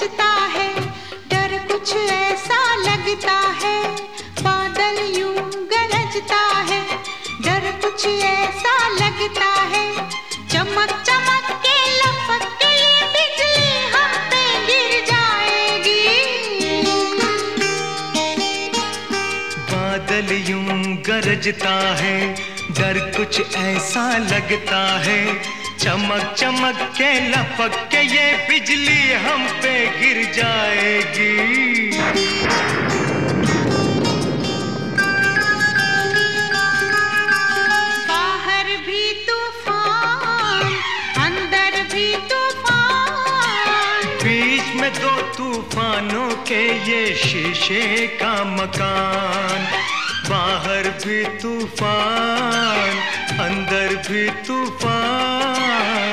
गरजता है, डर कुछ ऐसा लगता है, बादल यू गरजता है, डर कुछ ऐसा लगता है, चमक चमक के यूँ गरजता है, डर कुछ ऐसा लगता है बाहर भी तूफ़ान अंदर भी तूफ़ान। बीच में दो तूफानों के ये शीशे का मकान। बाहर भी तूफ़ान अंदर भी तूफ़ान।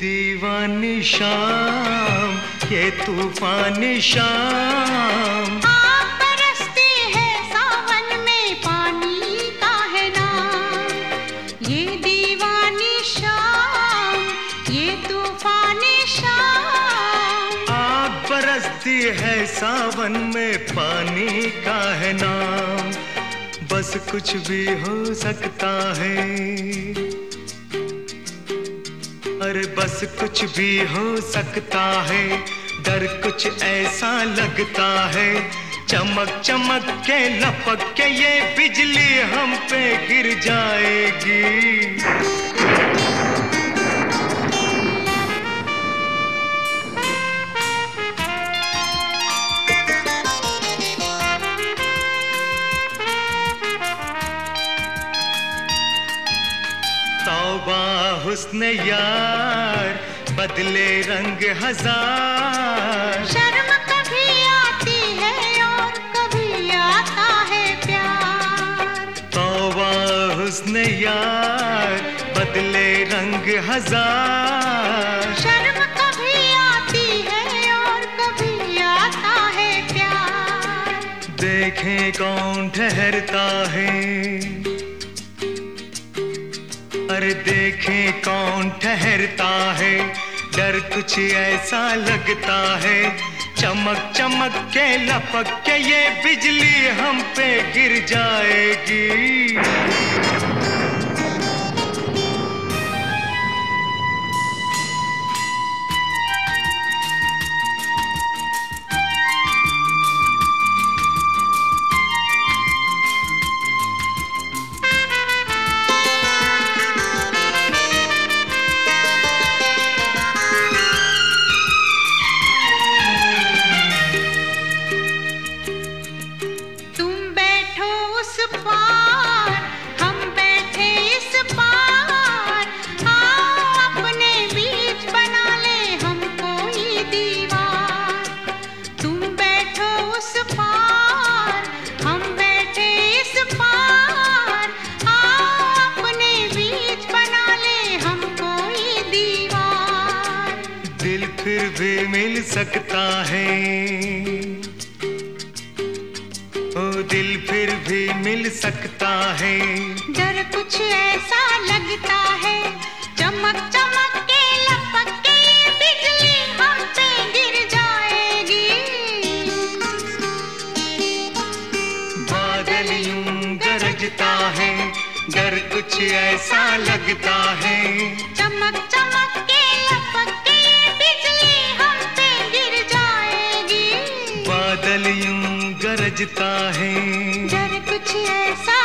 दीवानी शाम ये तूफानी शाम। बरसती है सावन में पानी का है नाम। ये दीवानी ये तूफानी शाम। आग बरसती है सावन में पानी का है नाम। बस कुछ भी हो सकता है। बस कुछ भी हो सकता है। डर कुछ ऐसा लगता है। चमक चमक के, लपक के ये बिजली हम पे गिर जाएगी। हुस्न यार बदले रंग हज़ार। शर्म कभी आती है और कभी आता है प्यार। तौबा हुस्न यार बदले रंग हज़ार। शर्म कभी आती है और कभी आता है प्यार। देखें कौन ठहरता है। अरे देखें कौन ठहरता है। डर कुछ ऐसा लगता है। चमक चमक के, लपक के ये बिजली हम पे गिर जाएगी। फिर भी मिल सकता है। ओ दिल फिर भी मिल सकता है। डर कुछ ऐसा लगता है चमक चमक के लपक के बिजली हम पे गिर जाएगी। बादल यूँ गरजता है डर कुछ ऐसा लगता है। चमक चमक के गरजता है। जर कुछ ऐसा